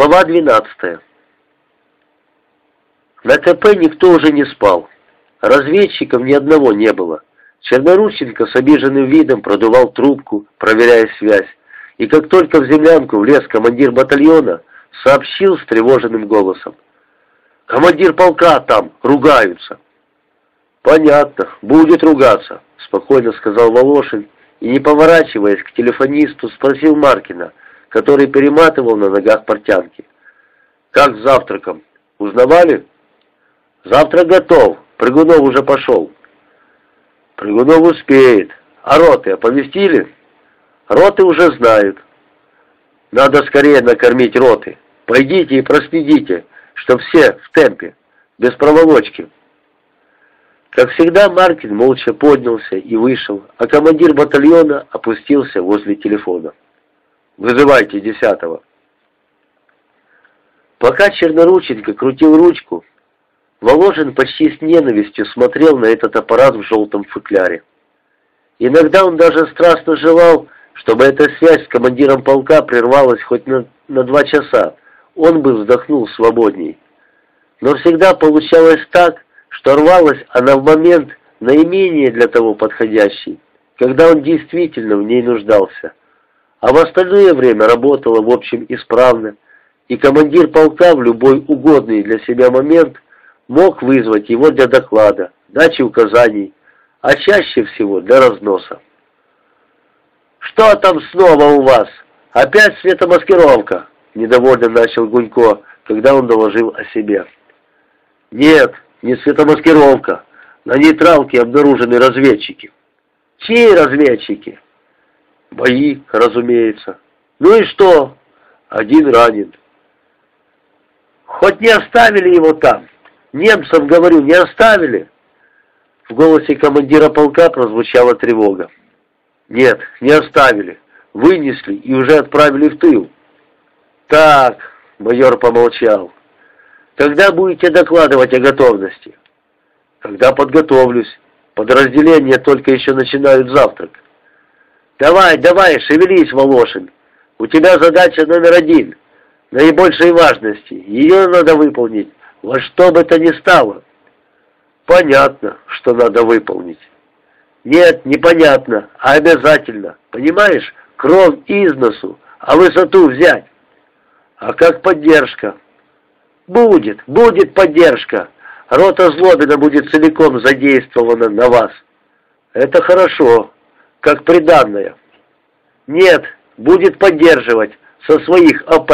Глава 12. На КП никто уже не спал. Разведчиков ни одного не было. Чернорученко с обиженным видом продувал трубку, проверяя связь, и как только в землянку влез командир батальона, сообщил с тревоженным голосом. «Командир полка там, ругаются». «Понятно, будет ругаться», — спокойно сказал Волошин, и, не поворачиваясь к телефонисту, спросил Маркина, который перематывал на ногах портянки. «Как с завтраком? Узнавали?» «Завтрак готов. Прыгунов уже пошел». «Прыгунов успеет. А роты оповестили?» «Роты уже знают». «Надо скорее накормить роты. Пойдите и проследите, чтоб все в темпе, без проволочки». Как всегда, Маркин молча поднялся и вышел, а командир батальона опустился возле телефона. Вызывайте десятого. Пока Чернорученко крутил ручку, Воложин почти с ненавистью смотрел на этот аппарат в желтом футляре. Иногда он даже страстно желал, чтобы эта связь с командиром полка прервалась хоть на, на два часа. Он бы вздохнул свободней. Но всегда получалось так, что рвалась она в момент наименее для того подходящий, когда он действительно в ней нуждался а в остальное время работала, в общем, исправно, и командир полка в любой угодный для себя момент мог вызвать его для доклада, дачи указаний, а чаще всего для разноса. «Что там снова у вас? Опять светомаскировка?» — недовольно начал Гунько, когда он доложил о себе. «Нет, не светомаскировка. На нейтралке обнаружены разведчики». «Чьи разведчики?» Бои, разумеется. Ну и что? Один ранен. Хоть не оставили его там. Немцам, говорю, не оставили. В голосе командира полка прозвучала тревога. Нет, не оставили. Вынесли и уже отправили в тыл. Так, майор помолчал. Когда будете докладывать о готовности? Когда подготовлюсь. Подразделения только еще начинают завтрак. «Давай, давай, шевелись, Волошин. У тебя задача номер один, наибольшей важности. Ее надо выполнить, во что бы то ни стало». «Понятно, что надо выполнить». «Нет, непонятно, а обязательно. Понимаешь, кровь из носу, а высоту взять». «А как поддержка?» «Будет, будет поддержка. Рота Злобина будет целиком задействована на вас». «Это хорошо как приданное. Нет, будет поддерживать со своих АП.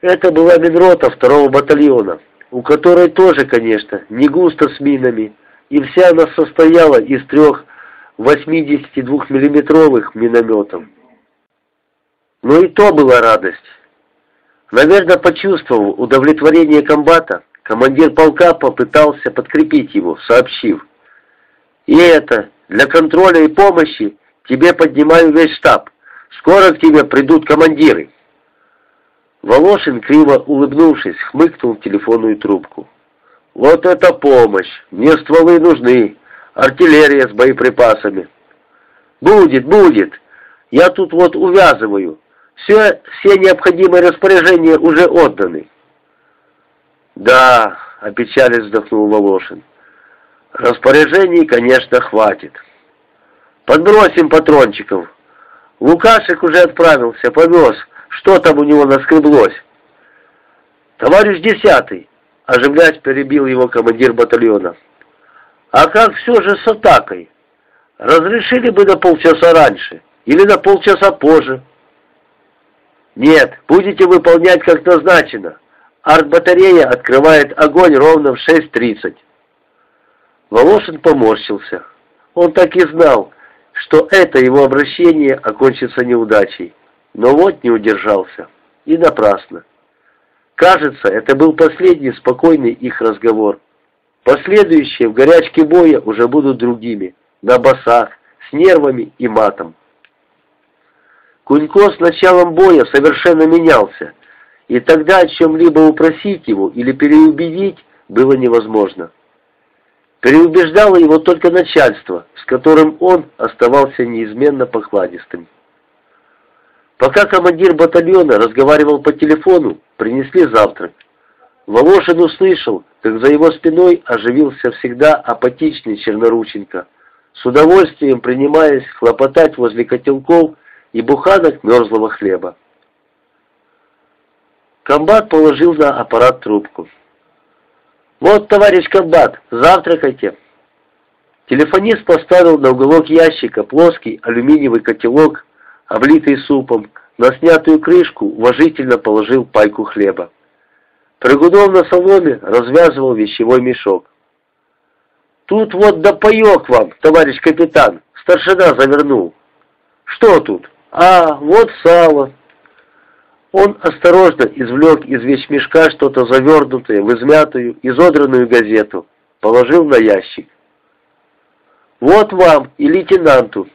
Это была Минрота второго батальона, у которой тоже, конечно, не густо с минами, и вся она состояла из трех 82-миллиметровых минометов. Но и то была радость. Наверное, почувствовав удовлетворение комбата, командир полка попытался подкрепить его, сообщив. И это для контроля и помощи тебе поднимаю весь штаб. Скоро к тебе придут командиры». Волошин, криво улыбнувшись, хмыкнул в телефонную трубку. «Вот это помощь! Мне стволы нужны, артиллерия с боеприпасами». «Будет, будет! Я тут вот увязываю. Все, все необходимые распоряжения уже отданы». «Да», — опечали вздохнул Волошин. Распоряжений, конечно, хватит. Подбросим патрончиков. Лукашек уже отправился, повез. Что там у него наскреблось? Товарищ десятый, оживляясь, перебил его командир батальона. А как все же с атакой? Разрешили бы на полчаса раньше или на полчаса позже? Нет, будете выполнять как назначено. Артбатарея открывает огонь ровно в 6.30. Волошин поморщился. Он так и знал, что это его обращение окончится неудачей. Но вот не удержался. И напрасно. Кажется, это был последний спокойный их разговор. Последующие в горячке боя уже будут другими, на басах, с нервами и матом. Кунько с началом боя совершенно менялся, и тогда о чем-либо упросить его или переубедить было невозможно. Переубеждало его только начальство, с которым он оставался неизменно покладистым. Пока командир батальона разговаривал по телефону, принесли завтрак. Волошин услышал, как за его спиной оживился всегда апатичный Чернорученко, с удовольствием принимаясь хлопотать возле котелков и буханок мерзлого хлеба. Комбат положил на аппарат трубку. «Вот, товарищ комбат, завтракайте!» Телефонист поставил на уголок ящика плоский алюминиевый котелок, облитый супом, на снятую крышку уважительно положил пайку хлеба. Прыгунов на соломе развязывал вещевой мешок. «Тут вот да паек вам, товарищ капитан!» Старшина завернул. «Что тут? А, вот сало!» Он осторожно извлек из вещмешка что-то завернутое в измятую, изодранную газету, положил на ящик. «Вот вам и лейтенанту».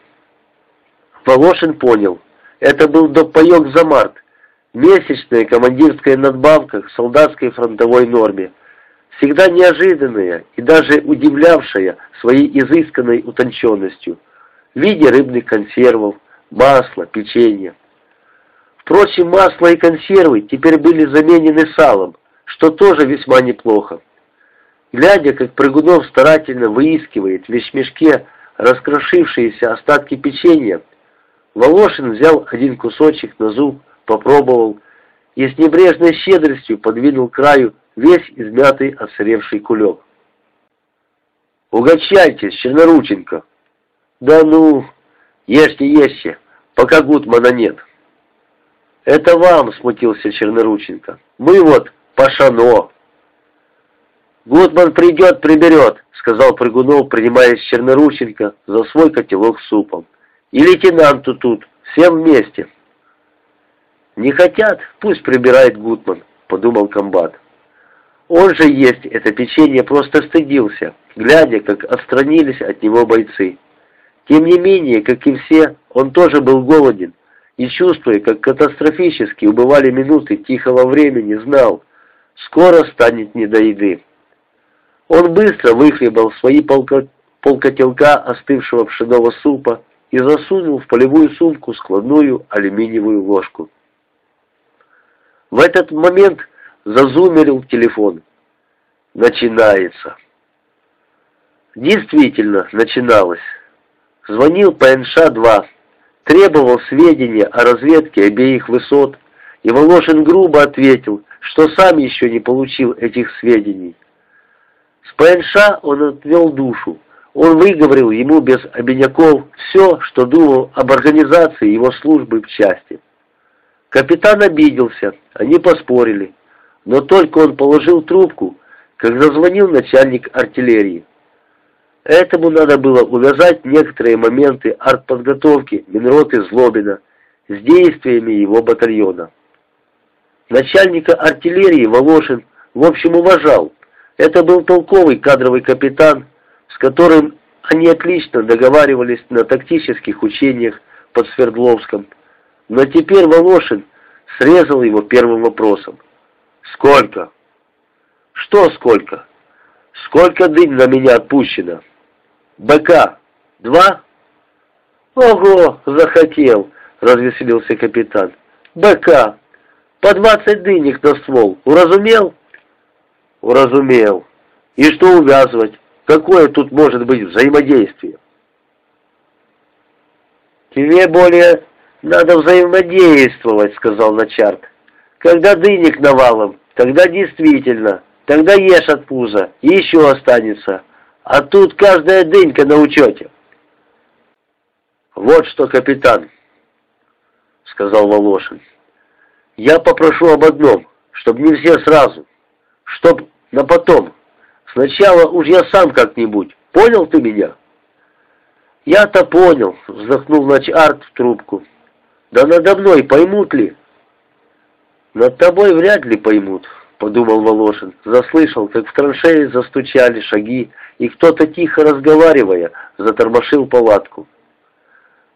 Волошин понял. Это был допаек за март, месячная командирская надбавка к солдатской фронтовой норме, всегда неожиданная и даже удивлявшая своей изысканной утонченностью в виде рыбных консервов, масла, печенья. Впрочем, масло и консервы теперь были заменены салом, что тоже весьма неплохо. Глядя, как Прыгунов старательно выискивает в вещмешке раскрошившиеся остатки печенья, Волошин взял один кусочек на зуб, попробовал и с небрежной щедростью подвинул краю весь измятый осыревший кулек. «Угощайтесь, Чернорученко!» «Да ну, ешьте, ешьте, пока Гутмана нет!» «Это вам», — смутился Чернорученко. «Мы вот пашано». «Гудман придет, приберет», — сказал Прыгунов, принимаясь Чернорученко за свой котелок с супом. «И лейтенанту тут, всем вместе». «Не хотят, пусть прибирает Гудман», — подумал комбат. Он же есть это печенье просто стыдился, глядя, как отстранились от него бойцы. Тем не менее, как и все, он тоже был голоден, и, чувствуя, как катастрофически убывали минуты тихого времени, знал, скоро станет не до еды. Он быстро выхлебал свои полко... полкотелка остывшего пшеного супа и засунул в полевую сумку складную алюминиевую ложку. В этот момент зазумерил телефон. Начинается. Действительно, начиналось. Звонил ПНШ-2 требовал сведения о разведке обеих высот, и Волошин грубо ответил, что сам еще не получил этих сведений. С ПНШ он отвел душу. Он выговорил ему без обиняков все, что думал об организации его службы в части. Капитан обиделся, они поспорили, но только он положил трубку, как зазвонил начальник артиллерии. Этому надо было увязать некоторые моменты артподготовки Минроты Злобина с действиями его батальона. Начальника артиллерии Волошин в общем уважал. Это был толковый кадровый капитан, с которым они отлично договаривались на тактических учениях под Свердловском. Но теперь Волошин срезал его первым вопросом. «Сколько?» «Что сколько?» «Сколько дынь на меня отпущено?» БК. Два? Ого, захотел, развеселился капитан. БК. По двадцать дынек на ствол. Уразумел? Уразумел. И что увязывать? Какое тут может быть взаимодействие? Тебе более надо взаимодействовать, сказал Начарт. Когда дынек навалом, тогда действительно, тогда ешь от пуза, и еще останется. А тут каждая дынька на учете. Вот что, капитан, сказал Волошин. Я попрошу об одном, чтобы не все сразу, чтоб на потом. Сначала уж я сам как-нибудь. Понял ты меня? Я-то понял, вздохнул Начарт в трубку. Да надо мной поймут ли? Над тобой вряд ли поймут, подумал Волошин. Заслышал, как в траншеи застучали шаги, и кто-то, тихо разговаривая, затормошил палатку.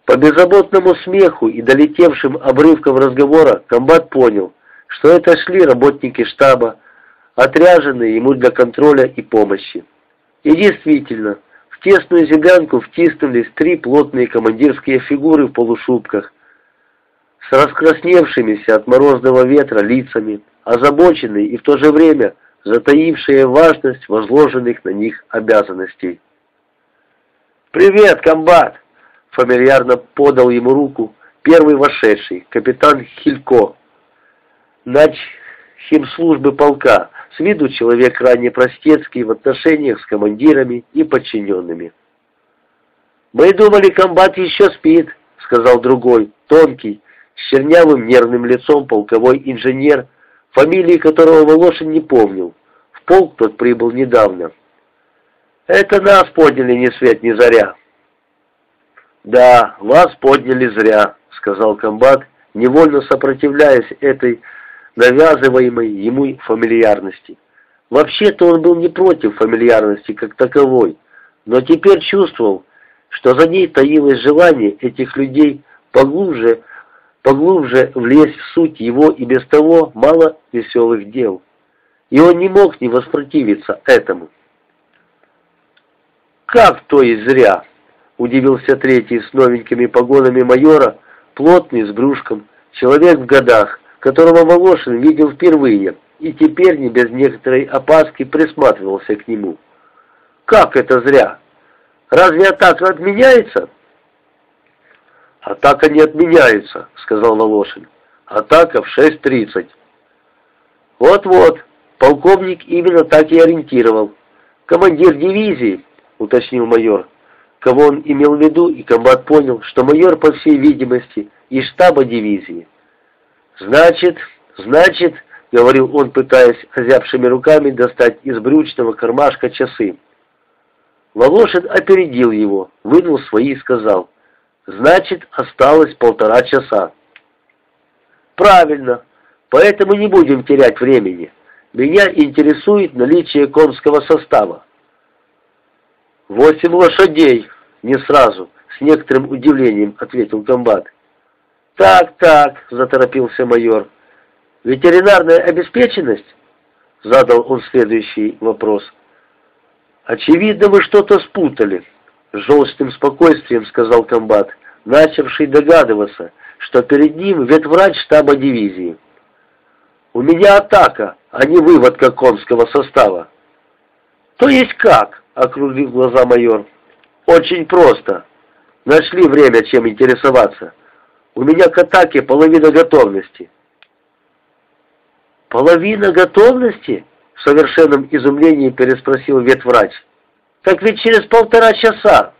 По беззаботному смеху и долетевшим обрывкам разговора комбат понял, что это шли работники штаба, отряженные ему для контроля и помощи. И действительно, в тесную землянку втиснулись три плотные командирские фигуры в полушубках, с раскрасневшимися от морозного ветра лицами, озабоченные и в то же время затаившие важность возложенных на них обязанностей. «Привет, комбат!» — фамильярно подал ему руку первый вошедший, капитан Хилько, нач химслужбы полка, с виду человек ранее простецкий в отношениях с командирами и подчиненными. «Мы думали, комбат еще спит», — сказал другой, тонкий, с чернявым нервным лицом полковой инженер, фамилии которого Волошин не помнил. В полк тот прибыл недавно. «Это нас подняли ни свет ни заря». «Да, вас подняли зря», — сказал комбат, невольно сопротивляясь этой навязываемой ему фамильярности. Вообще-то он был не против фамильярности как таковой, но теперь чувствовал, что за ней таилось желание этих людей поглубже, поглубже влезть в суть его и без того мало веселых дел. И он не мог не воспротивиться этому. «Как то и зря?» — удивился третий с новенькими погонами майора, плотный, с брюшком, человек в годах, которого Волошин видел впервые, и теперь не без некоторой опаски присматривался к нему. «Как это зря? Разве атака отменяется?» «Атака не отменяется», — сказал Волошин. «Атака в 6.30». «Вот-вот, полковник именно так и ориентировал. Командир дивизии», — уточнил майор, кого он имел в виду, и комбат понял, что майор, по всей видимости, из штаба дивизии. «Значит, значит», — говорил он, пытаясь озябшими руками достать из брючного кармашка часы. Волошин опередил его, вынул свои и сказал, «Значит, осталось полтора часа». «Правильно, поэтому не будем терять времени. Меня интересует наличие конского состава». «Восемь лошадей», — не сразу, с некоторым удивлением ответил комбат. «Так, так», — заторопился майор. «Ветеринарная обеспеченность?» — задал он следующий вопрос. «Очевидно, вы что-то спутали», — с желчным спокойствием сказал комбат, начавший догадываться, что перед ним ветврач штаба дивизии. «У меня атака, а не выводка конского состава». «То есть как?» — округлил глаза майор. «Очень просто. Нашли время, чем интересоваться». У меня к атаке половина готовности». «Половина готовности?» — в совершенном изумлении переспросил ветврач. «Так ведь через полтора часа».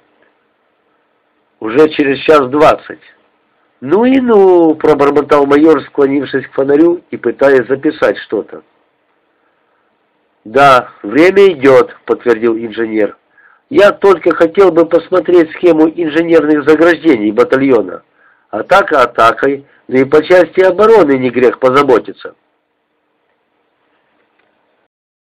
«Уже через час двадцать». «Ну и ну!» — пробормотал майор, склонившись к фонарю и пытаясь записать что-то. «Да, время идет», — подтвердил инженер. «Я только хотел бы посмотреть схему инженерных заграждений батальона». Атака атакой, но и по части обороны не грех позаботиться.